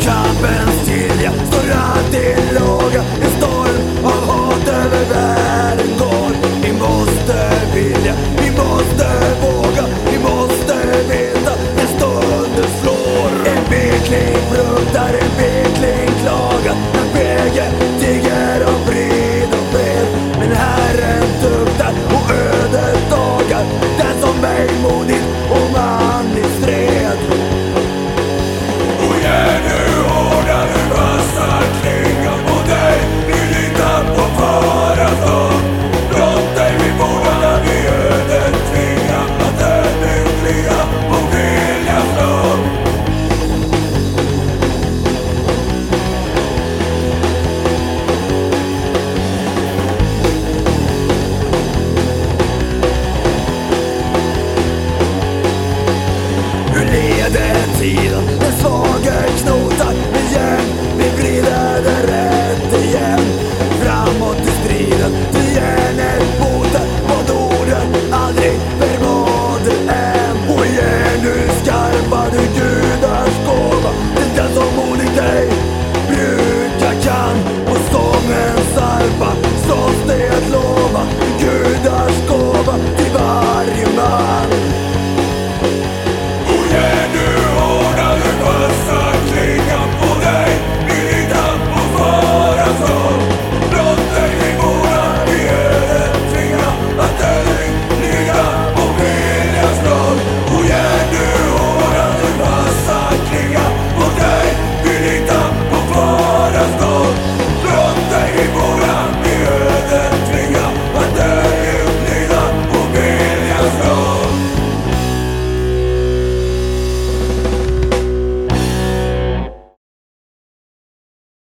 kampens tid Jag står alltid låga En storm av hat över världen går. Vi måste vilja, vi måste våga Vi måste veta när stunden slår. En vinkling fruktar, en vinkling klagar. När vägen tigger av frid och fred. Men Herren tuktar och ödet dagar. Den som mig modigt